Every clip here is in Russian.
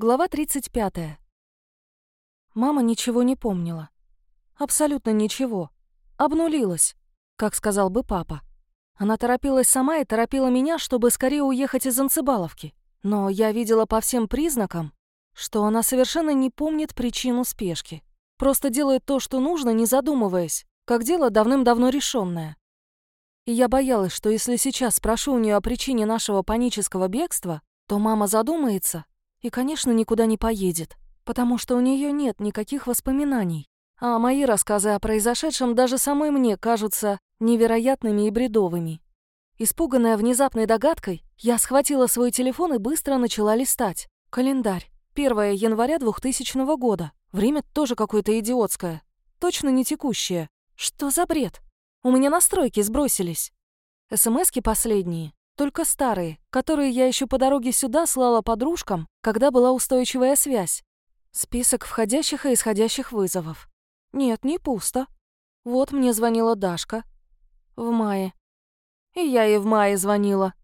Глава 35. Мама ничего не помнила. Абсолютно ничего. Обнулилась, как сказал бы папа. Она торопилась сама и торопила меня, чтобы скорее уехать из Анцебаловки. Но я видела по всем признакам, что она совершенно не помнит причину спешки. Просто делает то, что нужно, не задумываясь, как дело давным-давно решенное. И я боялась, что если сейчас спрошу у нее о причине нашего панического бегства, то мама задумается и, конечно, никуда не поедет, потому что у нее нет никаких воспоминаний. А мои рассказы о произошедшем даже самой мне кажутся невероятными и бредовыми. Испуганная внезапной догадкой, я схватила свой телефон и быстро начала листать. Календарь. 1 января 2000 года. Время тоже какое-то идиотское. Точно не текущее. Что за бред? У меня настройки сбросились. СМСки последние. Только старые, которые я еще по дороге сюда слала подружкам, когда была устойчивая связь. Список входящих и исходящих вызовов. Нет, не пусто. Вот мне звонила Дашка. В мае. И я ей в мае звонила.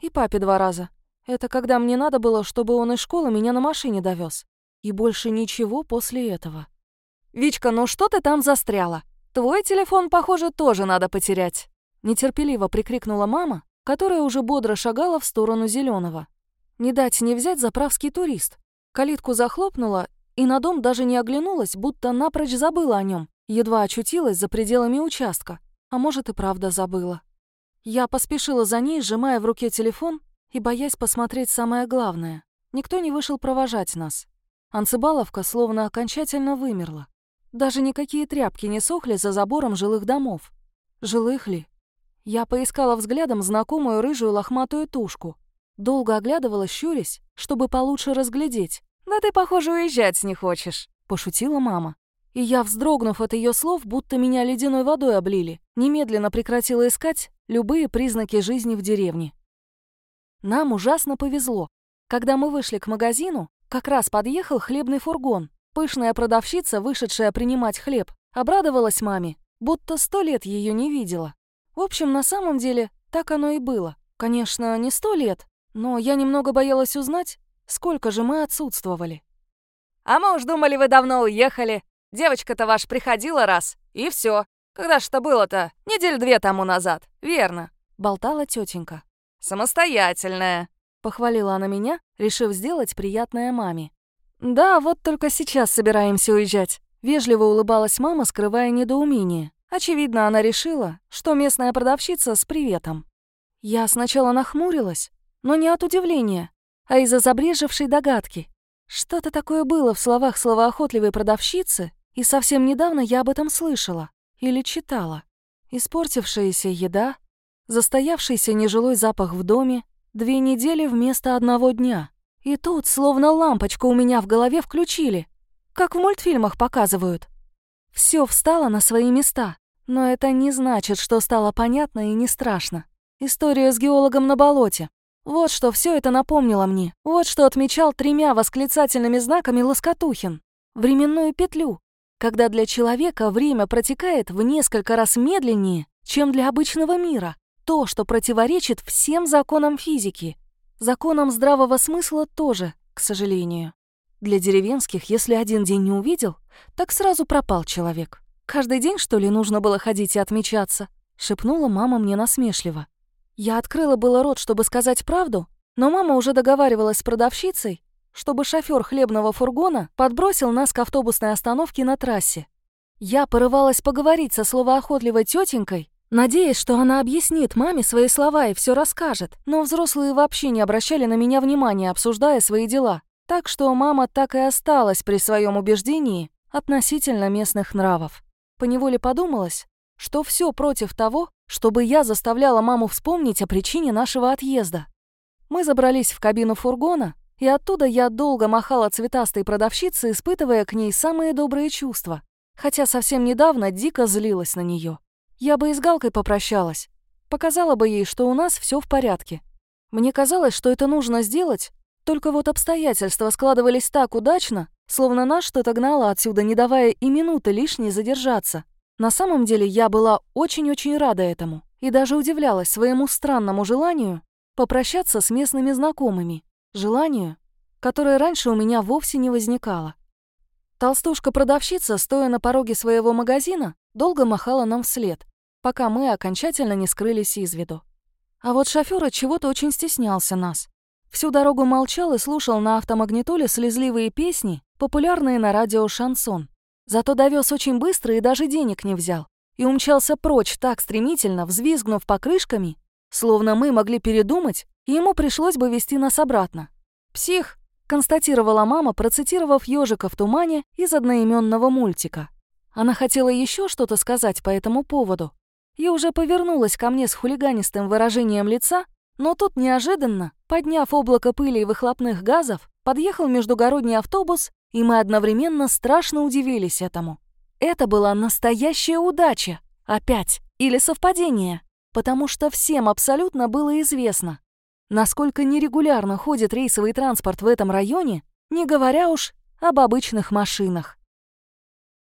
И папе два раза. Это когда мне надо было, чтобы он из школы меня на машине довез. И больше ничего после этого. «Вичка, ну что ты там застряла? Твой телефон, похоже, тоже надо потерять». Нетерпеливо прикрикнула мама, которая уже бодро шагала в сторону зеленого. Не дать не взять заправский турист. Калитку захлопнула и на дом даже не оглянулась, будто напрочь забыла о нем, едва очутилась за пределами участка, а может и правда забыла. Я поспешила за ней, сжимая в руке телефон и боясь посмотреть самое главное. Никто не вышел провожать нас. Анцебаловка словно окончательно вымерла. Даже никакие тряпки не сохли за забором жилых домов. Жилых ли? Я поискала взглядом знакомую рыжую лохматую тушку. Долго оглядывала, щурясь, чтобы получше разглядеть. «Да ты, похоже, уезжать не хочешь», — пошутила мама. И я, вздрогнув от ее слов, будто меня ледяной водой облили, немедленно прекратила искать любые признаки жизни в деревне. Нам ужасно повезло. Когда мы вышли к магазину, как раз подъехал хлебный фургон. Пышная продавщица, вышедшая принимать хлеб, обрадовалась маме, будто сто лет ее не видела. В общем, на самом деле, так оно и было. Конечно, не сто лет, но я немного боялась узнать, сколько же мы отсутствовали. «А мы уж думали, вы давно уехали. Девочка-то ваш приходила раз, и все. Когда ж это было-то? Недель две тому назад, верно?» — болтала тетенька. «Самостоятельная», — похвалила она меня, решив сделать приятное маме. «Да, вот только сейчас собираемся уезжать», — вежливо улыбалась мама, скрывая недоумение. Очевидно, она решила, что местная продавщица с приветом. Я сначала нахмурилась, но не от удивления, а из-за забрежевшей догадки. Что-то такое было в словах словоохотливой продавщицы, и совсем недавно я об этом слышала или читала. Испортившаяся еда, застоявшийся нежилой запах в доме, две недели вместо одного дня. И тут словно лампочку у меня в голове включили, как в мультфильмах показывают. Все встало на свои места. Но это не значит, что стало понятно и не страшно. Историю с геологом на болоте. Вот что все это напомнило мне. Вот что отмечал тремя восклицательными знаками Лоскотухин. Временную петлю. Когда для человека время протекает в несколько раз медленнее, чем для обычного мира. То, что противоречит всем законам физики. Законам здравого смысла тоже, к сожалению. Для деревенских, если один день не увидел, так сразу пропал человек. Каждый день, что ли, нужно было ходить и отмечаться?» — шепнула мама мне насмешливо. Я открыла было рот, чтобы сказать правду, но мама уже договаривалась с продавщицей, чтобы шофер хлебного фургона подбросил нас к автобусной остановке на трассе. Я порывалась поговорить со словоохотливой тетенькой, надеясь, что она объяснит маме свои слова и все расскажет, но взрослые вообще не обращали на меня внимания, обсуждая свои дела. Так что мама так и осталась при своем убеждении относительно местных нравов. Поневоле подумалось, что все против того, чтобы я заставляла маму вспомнить о причине нашего отъезда. Мы забрались в кабину фургона, и оттуда я долго махала цветастой продавщице, испытывая к ней самые добрые чувства, хотя совсем недавно дико злилась на нее. Я бы и с Галкой попрощалась, показала бы ей, что у нас все в порядке. Мне казалось, что это нужно сделать, только вот обстоятельства складывались так удачно, Словно нас что-то гнало отсюда, не давая и минуты лишней задержаться. На самом деле я была очень-очень рада этому и даже удивлялась своему странному желанию попрощаться с местными знакомыми. Желанию, которое раньше у меня вовсе не возникало. Толстушка-продавщица, стоя на пороге своего магазина, долго махала нам вслед, пока мы окончательно не скрылись из виду. А вот шофёр чего-то очень стеснялся нас. Всю дорогу молчал и слушал на автомагнитоле слезливые песни, популярные на радио «Шансон». Зато довез очень быстро и даже денег не взял. И умчался прочь так стремительно, взвизгнув покрышками, словно мы могли передумать, и ему пришлось бы вести нас обратно. «Псих», — констатировала мама, процитировав «Ёжика в тумане» из одноименного мультика. Она хотела еще что-то сказать по этому поводу, и уже повернулась ко мне с хулиганистым выражением лица, но тут неожиданно, подняв облако пыли и выхлопных газов, подъехал междугородний автобус, и мы одновременно страшно удивились этому. Это была настоящая удача. Опять. Или совпадение. Потому что всем абсолютно было известно, насколько нерегулярно ходит рейсовый транспорт в этом районе, не говоря уж об обычных машинах.